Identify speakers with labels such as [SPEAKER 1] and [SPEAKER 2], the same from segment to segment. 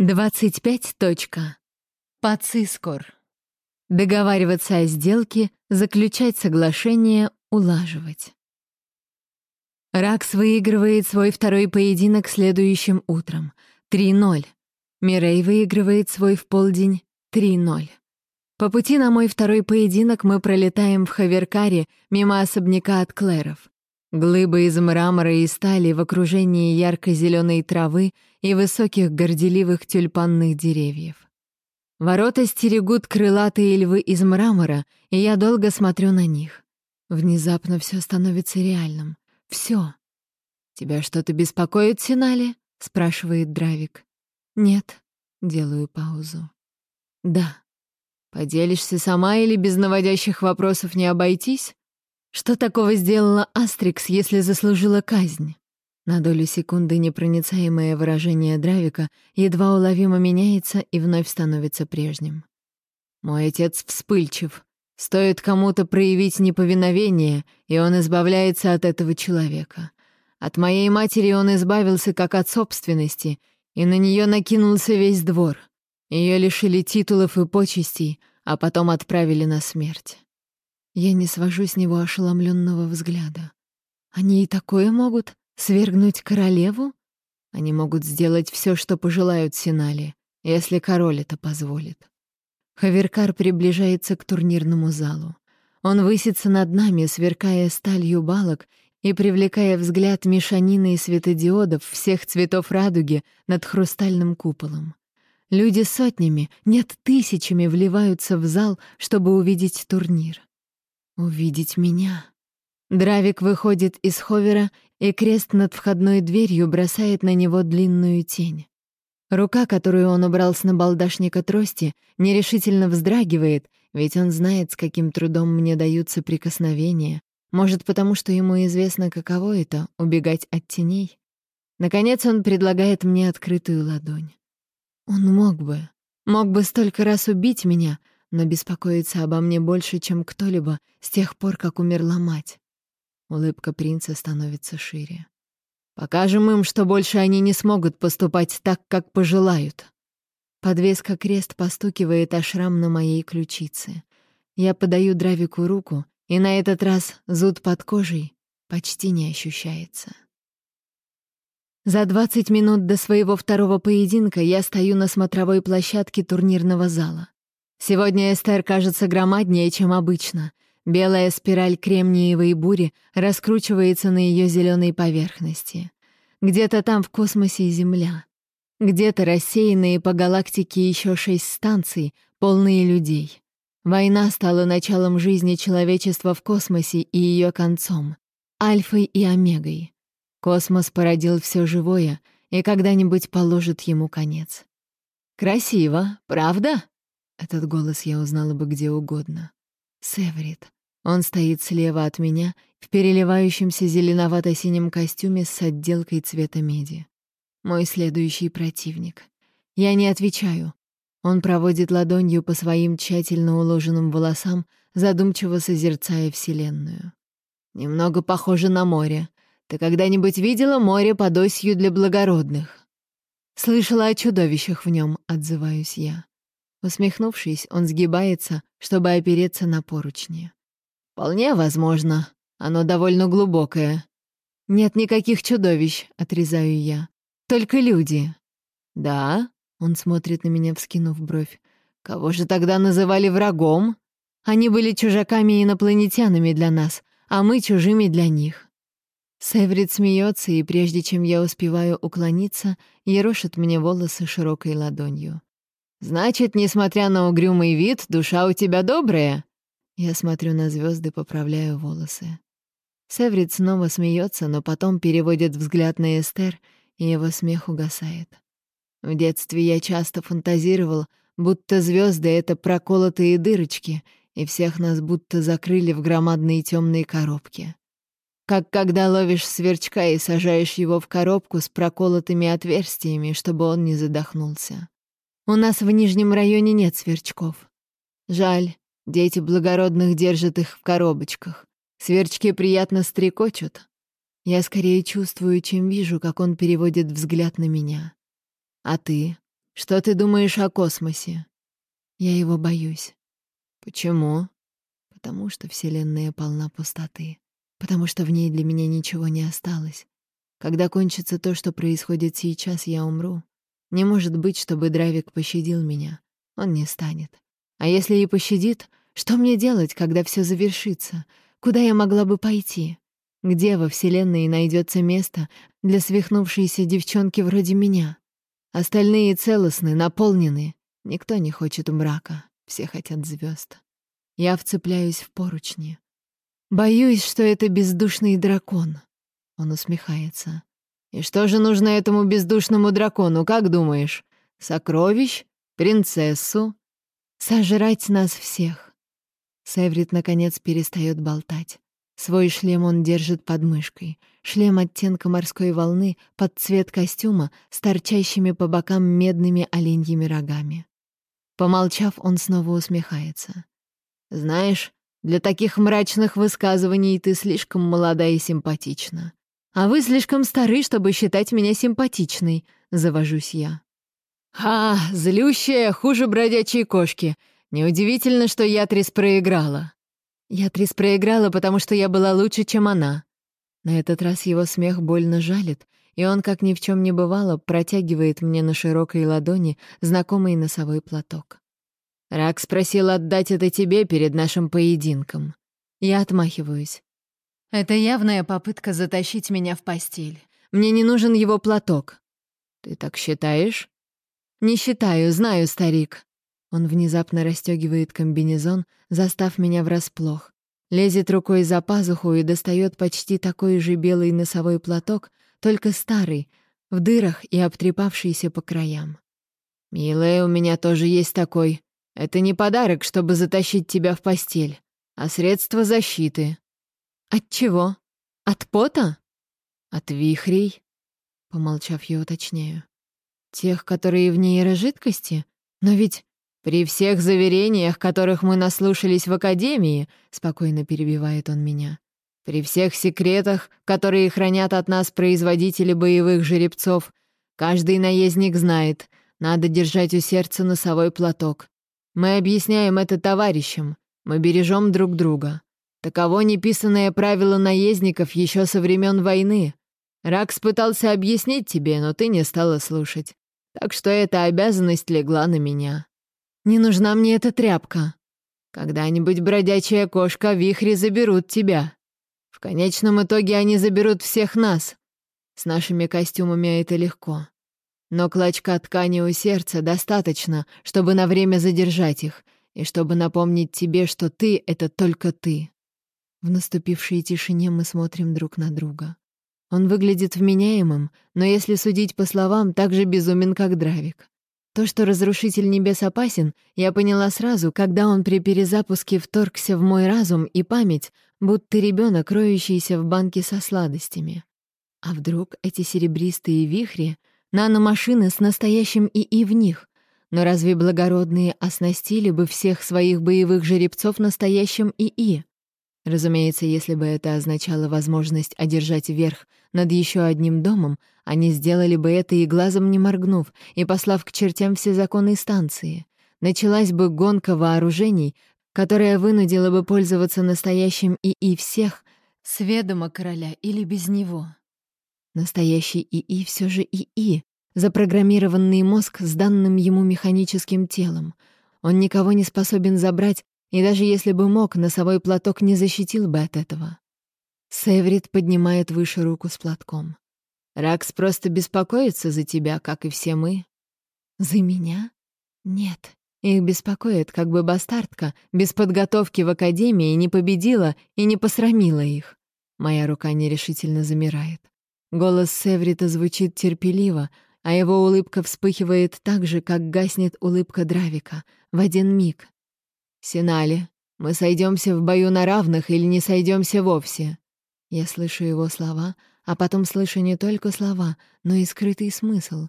[SPEAKER 1] 25. Точка. Пацискор. Договариваться о сделке, заключать соглашение, улаживать. Ракс выигрывает свой второй поединок следующим утром. 3-0. Мирей выигрывает свой в полдень. 3-0. По пути на мой второй поединок мы пролетаем в Хаверкаре мимо особняка от Клэров. Глыбы из мрамора и стали в окружении ярко-зеленой травы и высоких горделивых тюльпанных деревьев. Ворота стерегут крылатые львы из мрамора, и я долго смотрю на них. Внезапно все становится реальным. Все. «Тебя что-то беспокоит, Синали?» — спрашивает Дравик. «Нет». Делаю паузу. «Да». «Поделишься сама или без наводящих вопросов не обойтись?» Что такого сделала Астрикс, если заслужила казнь? На долю секунды непроницаемое выражение Дравика едва уловимо меняется и вновь становится прежним. «Мой отец вспыльчив. Стоит кому-то проявить неповиновение, и он избавляется от этого человека. От моей матери он избавился как от собственности, и на нее накинулся весь двор. Ее лишили титулов и почестей, а потом отправили на смерть. Я не свожу с него ошеломленного взгляда. Они и такое могут? Свергнуть королеву? Они могут сделать все, что пожелают Синали, если король это позволит. Хаверкар приближается к турнирному залу. Он высится над нами, сверкая сталью балок и привлекая взгляд мешанины и светодиодов всех цветов радуги над хрустальным куполом. Люди сотнями, нет, тысячами вливаются в зал, чтобы увидеть турнир. Увидеть меня. Дравик выходит из ховера, и крест над входной дверью бросает на него длинную тень. Рука, которую он убрал с набалдашника трости, нерешительно вздрагивает, ведь он знает, с каким трудом мне даются прикосновения. Может, потому что ему известно, каково это — убегать от теней. Наконец он предлагает мне открытую ладонь. Он мог бы, мог бы столько раз убить меня, но беспокоится обо мне больше, чем кто-либо с тех пор, как умерла мать. Улыбка принца становится шире. «Покажем им, что больше они не смогут поступать так, как пожелают». Подвеска крест постукивает о шрам на моей ключице. Я подаю Дравику руку, и на этот раз зуд под кожей почти не ощущается. За 20 минут до своего второго поединка я стою на смотровой площадке турнирного зала. Сегодня Эстер кажется громаднее, чем обычно. Белая спираль кремниевой бури раскручивается на ее зеленой поверхности. Где-то там в космосе Земля. Где-то рассеянные по галактике еще шесть станций, полные людей. Война стала началом жизни человечества в космосе и ее концом. Альфой и Омегой. Космос породил все живое и когда-нибудь положит ему конец. «Красиво, правда?» Этот голос я узнала бы где угодно. Северит. Он стоит слева от меня в переливающемся зеленовато-синем костюме с отделкой цвета меди. Мой следующий противник. Я не отвечаю. Он проводит ладонью по своим тщательно уложенным волосам, задумчиво созерцая Вселенную. «Немного похоже на море. Ты когда-нибудь видела море под осью для благородных?» «Слышала о чудовищах в нем», — отзываюсь я. Усмехнувшись, он сгибается, чтобы опереться на поручни. «Вполне возможно. Оно довольно глубокое». «Нет никаких чудовищ», — отрезаю я. «Только люди». «Да?» — он смотрит на меня, вскинув бровь. «Кого же тогда называли врагом?» «Они были чужаками и инопланетянами для нас, а мы чужими для них». Севрит смеется, и прежде чем я успеваю уклониться, ерошит мне волосы широкой ладонью. «Значит, несмотря на угрюмый вид, душа у тебя добрая?» Я смотрю на звезды, поправляю волосы. Севрит снова смеется, но потом переводит взгляд на Эстер, и его смех угасает. В детстве я часто фантазировал, будто звезды это проколотые дырочки, и всех нас будто закрыли в громадные темные коробки. Как когда ловишь сверчка и сажаешь его в коробку с проколотыми отверстиями, чтобы он не задохнулся. У нас в Нижнем районе нет сверчков. Жаль, дети благородных держат их в коробочках. Сверчки приятно стрекочут. Я скорее чувствую, чем вижу, как он переводит взгляд на меня. А ты? Что ты думаешь о космосе?» «Я его боюсь». «Почему?» «Потому что Вселенная полна пустоты. Потому что в ней для меня ничего не осталось. Когда кончится то, что происходит сейчас, я умру. Не может быть, чтобы Дравик пощадил меня. Он не станет. А если и пощадит, что мне делать, когда все завершится? Куда я могла бы пойти? Где во Вселенной найдется место для свихнувшейся девчонки вроде меня? Остальные целостны, наполнены. Никто не хочет мрака, все хотят звезд. Я вцепляюсь в поручни. Боюсь, что это бездушный дракон. Он усмехается. И что же нужно этому бездушному дракону, как думаешь? Сокровищ? Принцессу? Сожрать нас всех. Севрит, наконец, перестает болтать. Свой шлем он держит под мышкой. Шлем оттенка морской волны под цвет костюма с торчащими по бокам медными оленьими рогами. Помолчав, он снова усмехается. «Знаешь, для таких мрачных высказываний ты слишком молода и симпатична. А вы слишком стары, чтобы считать меня симпатичной», — завожусь я. «Ха, злющая, хуже бродячей кошки. Неудивительно, что Ятрис проиграла. Ятрис проиграла, потому что я была лучше, чем она. На этот раз его смех больно жалит, и он, как ни в чем не бывало, протягивает мне на широкой ладони знакомый носовой платок. Рак спросил отдать это тебе перед нашим поединком. Я отмахиваюсь. Это явная попытка затащить меня в постель. Мне не нужен его платок. Ты так считаешь? Не считаю, знаю, старик. Он внезапно расстегивает комбинезон, застав меня врасплох. Лезет рукой за пазуху и достает почти такой же белый носовой платок, только старый, в дырах и обтрепавшийся по краям. «Милая, у меня тоже есть такой. Это не подарок, чтобы затащить тебя в постель, а средство защиты». «От чего? От пота?» «От вихрей», — помолчав, я уточняю. «Тех, которые в нейрожидкости? Но ведь «При всех заверениях, которых мы наслушались в Академии», — спокойно перебивает он меня, «при всех секретах, которые хранят от нас производители боевых жеребцов, каждый наездник знает, надо держать у сердца носовой платок. Мы объясняем это товарищам, мы бережем друг друга. Таково неписанное правило наездников еще со времен войны. Ракс пытался объяснить тебе, но ты не стала слушать. Так что эта обязанность легла на меня». Не нужна мне эта тряпка. Когда-нибудь бродячая кошка вихри заберут тебя. В конечном итоге они заберут всех нас. С нашими костюмами это легко. Но клочка ткани у сердца достаточно, чтобы на время задержать их, и чтобы напомнить тебе, что ты — это только ты. В наступившей тишине мы смотрим друг на друга. Он выглядит вменяемым, но если судить по словам, так же безумен, как Дравик. То, что Разрушитель Небес опасен, я поняла сразу, когда он при перезапуске вторгся в мой разум и память, будто ребенок, роющийся в банке со сладостями. А вдруг эти серебристые вихри — наномашины с настоящим ИИ в них? Но разве благородные оснастили бы всех своих боевых жеребцов настоящим ИИ? Разумеется, если бы это означало возможность одержать верх над еще одним домом, они сделали бы это и глазом не моргнув, и послав к чертям все законы станции. Началась бы гонка вооружений, которая вынудила бы пользоваться настоящим ИИ всех, с ведома короля или без него. Настоящий ИИ все же ИИ, запрограммированный мозг с данным ему механическим телом. Он никого не способен забрать, и даже если бы мог, носовой платок не защитил бы от этого. Севрит поднимает выше руку с платком. «Ракс просто беспокоится за тебя, как и все мы». «За меня? Нет. Их беспокоит, как бы бастардка без подготовки в академии не победила и не посрамила их». Моя рука нерешительно замирает. Голос Севрита звучит терпеливо, а его улыбка вспыхивает так же, как гаснет улыбка Дравика, в один миг. «Синали, мы сойдемся в бою на равных или не сойдемся вовсе?» Я слышу его слова, а потом слышу не только слова, но и скрытый смысл.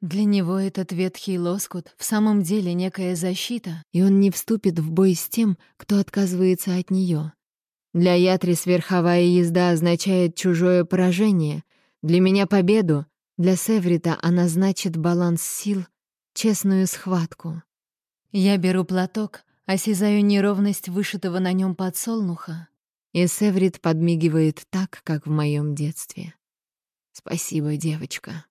[SPEAKER 1] Для него этот ветхий лоскут в самом деле некая защита, и он не вступит в бой с тем, кто отказывается от нее. Для Ятрис верховая езда означает чужое поражение, для меня — победу, для Севрита она значит баланс сил, честную схватку. Я беру платок, осязаю неровность вышитого на нем подсолнуха, и Севрит подмигивает так, как в моем детстве. «Спасибо, девочка».